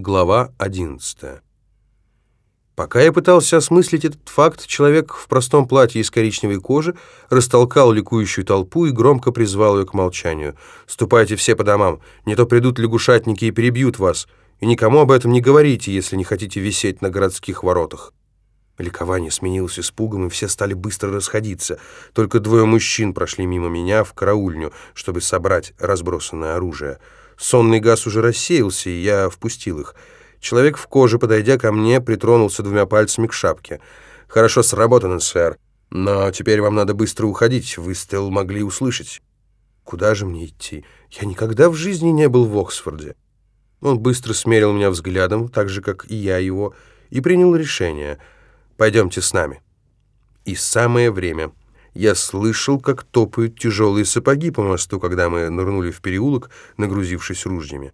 Глава 11. Пока я пытался осмыслить этот факт, человек в простом платье из коричневой кожи растолкал ликующую толпу и громко призвал ее к молчанию. «Ступайте все по домам, не то придут лягушатники и перебьют вас, и никому об этом не говорите, если не хотите висеть на городских воротах». Ликование сменилось испугом, и все стали быстро расходиться. Только двое мужчин прошли мимо меня в караульню, чтобы собрать разбросанное оружие. Сонный газ уже рассеялся, и я впустил их. Человек в коже, подойдя ко мне, притронулся двумя пальцами к шапке. «Хорошо сработано, сэр. Но теперь вам надо быстро уходить. Выстрел могли услышать». «Куда же мне идти? Я никогда в жизни не был в Оксфорде». Он быстро смерил меня взглядом, так же, как и я его, и принял решение. «Пойдемте с нами». И самое время. Я слышал, как топают тяжелые сапоги по мосту, когда мы нырнули в переулок, нагрузившись ружьями.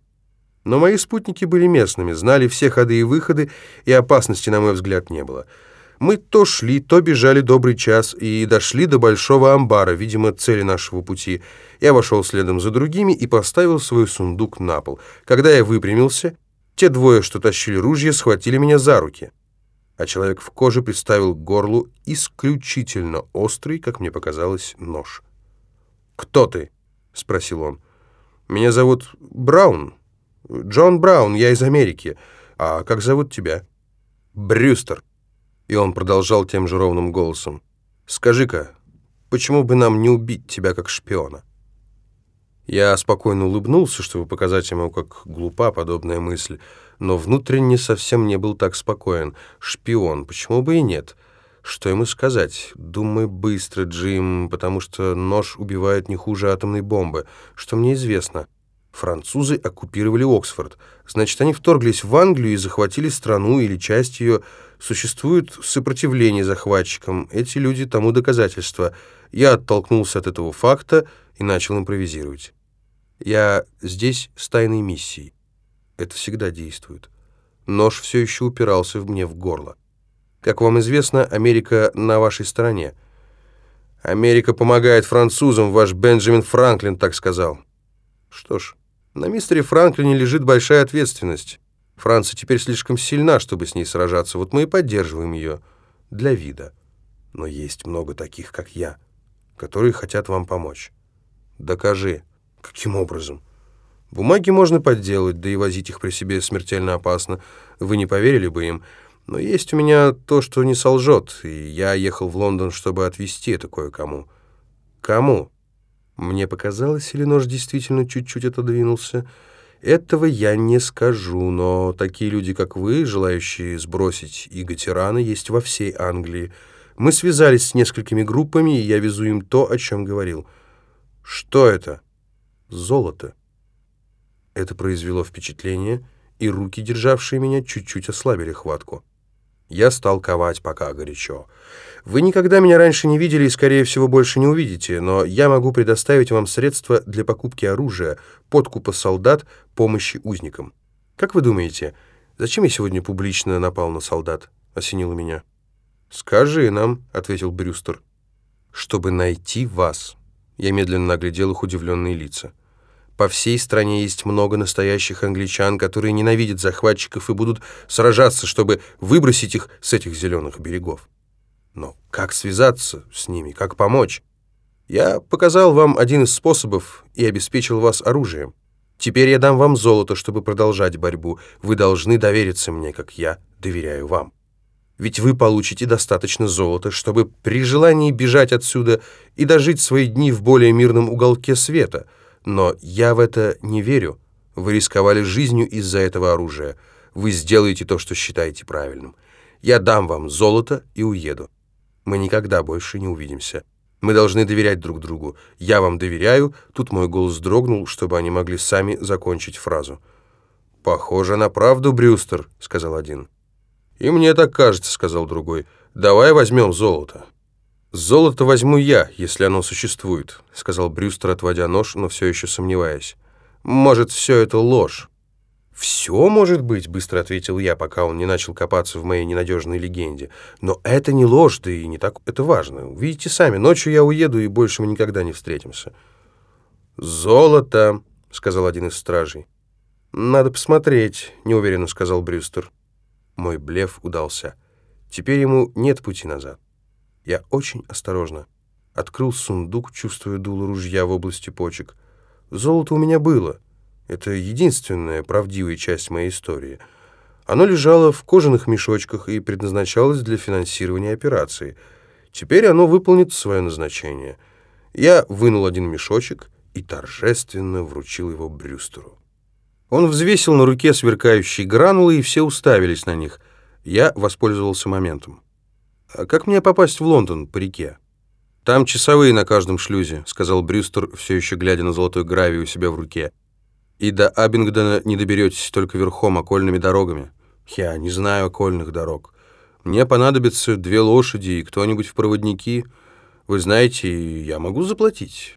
Но мои спутники были местными, знали все ходы и выходы, и опасности, на мой взгляд, не было. Мы то шли, то бежали добрый час и дошли до большого амбара, видимо, цели нашего пути. Я вошел следом за другими и поставил свой сундук на пол. Когда я выпрямился, те двое, что тащили ружья, схватили меня за руки а человек в коже приставил к горлу исключительно острый, как мне показалось, нож. «Кто ты?» — спросил он. «Меня зовут Браун. Джон Браун, я из Америки. А как зовут тебя?» «Брюстер». И он продолжал тем же ровным голосом. «Скажи-ка, почему бы нам не убить тебя как шпиона?» Я спокойно улыбнулся, чтобы показать ему, как глупа подобная мысль, но внутренне совсем не был так спокоен. Шпион, почему бы и нет? Что ему сказать? Думай быстро, Джим, потому что нож убивает не хуже атомной бомбы. Что мне известно? Французы оккупировали Оксфорд. Значит, они вторглись в Англию и захватили страну или часть ее. Существует сопротивление захватчикам. Эти люди тому доказательство. Я оттолкнулся от этого факта и начал импровизировать. Я здесь с тайной миссией. Это всегда действует. Нож все еще упирался в мне в горло. Как вам известно, Америка на вашей стороне. Америка помогает французам, ваш Бенджамин Франклин так сказал. Что ж, на мистере Франклине лежит большая ответственность. Франция теперь слишком сильна, чтобы с ней сражаться. Вот мы и поддерживаем ее. Для вида. Но есть много таких, как я, которые хотят вам помочь. Докажи. Каким образом? Бумаги можно подделать, да и возить их при себе смертельно опасно. Вы не поверили бы им. Но есть у меня то, что не солжет, и я ехал в Лондон, чтобы отвезти это кое-кому. Кому? Мне показалось, или нож действительно чуть-чуть отодвинулся? Этого я не скажу, но такие люди, как вы, желающие сбросить иго-тирана, есть во всей Англии. Мы связались с несколькими группами, и я везу им то, о чем говорил. Что это? Золото. Это произвело впечатление, и руки, державшие меня, чуть-чуть ослабили хватку. Я стал ковать пока горячо. Вы никогда меня раньше не видели и, скорее всего, больше не увидите, но я могу предоставить вам средства для покупки оружия, подкупа солдат, помощи узникам. Как вы думаете, зачем я сегодня публично напал на солдат? Осенило меня. «Скажи нам», — ответил Брюстер. «Чтобы найти вас». Я медленно оглядел их удивленные лица. По всей стране есть много настоящих англичан, которые ненавидят захватчиков и будут сражаться, чтобы выбросить их с этих зеленых берегов. Но как связаться с ними, как помочь? Я показал вам один из способов и обеспечил вас оружием. Теперь я дам вам золото, чтобы продолжать борьбу. Вы должны довериться мне, как я доверяю вам. Ведь вы получите достаточно золота, чтобы при желании бежать отсюда и дожить свои дни в более мирном уголке света — но я в это не верю. Вы рисковали жизнью из-за этого оружия. Вы сделаете то, что считаете правильным. Я дам вам золото и уеду. Мы никогда больше не увидимся. Мы должны доверять друг другу. Я вам доверяю. Тут мой голос дрогнул, чтобы они могли сами закончить фразу. «Похоже на правду, Брюстер», — сказал один. «И мне так кажется», — сказал другой. «Давай возьмем золото». «Золото возьму я, если оно существует», — сказал Брюстер, отводя нож, но все еще сомневаясь. «Может, все это ложь?» «Все может быть», — быстро ответил я, пока он не начал копаться в моей ненадежной легенде. «Но это не ложь, да и не так это важно. Видите сами, ночью я уеду, и больше мы никогда не встретимся». «Золото», — сказал один из стражей. «Надо посмотреть», — неуверенно сказал Брюстер. Мой блеф удался. Теперь ему нет пути назад. Я очень осторожно открыл сундук, чувствуя дуло ружья в области почек. Золото у меня было. Это единственная правдивая часть моей истории. Оно лежало в кожаных мешочках и предназначалось для финансирования операции. Теперь оно выполнит свое назначение. Я вынул один мешочек и торжественно вручил его Брюстеру. Он взвесил на руке сверкающие гранулы, и все уставились на них. Я воспользовался моментом. «А как мне попасть в Лондон по реке?» «Там часовые на каждом шлюзе», — сказал Брюстер, все еще глядя на золотой гравий у себя в руке. «И до Абингдона не доберетесь только верхом, окольными дорогами». «Я не знаю окольных дорог. Мне понадобятся две лошади и кто-нибудь в проводники. Вы знаете, я могу заплатить».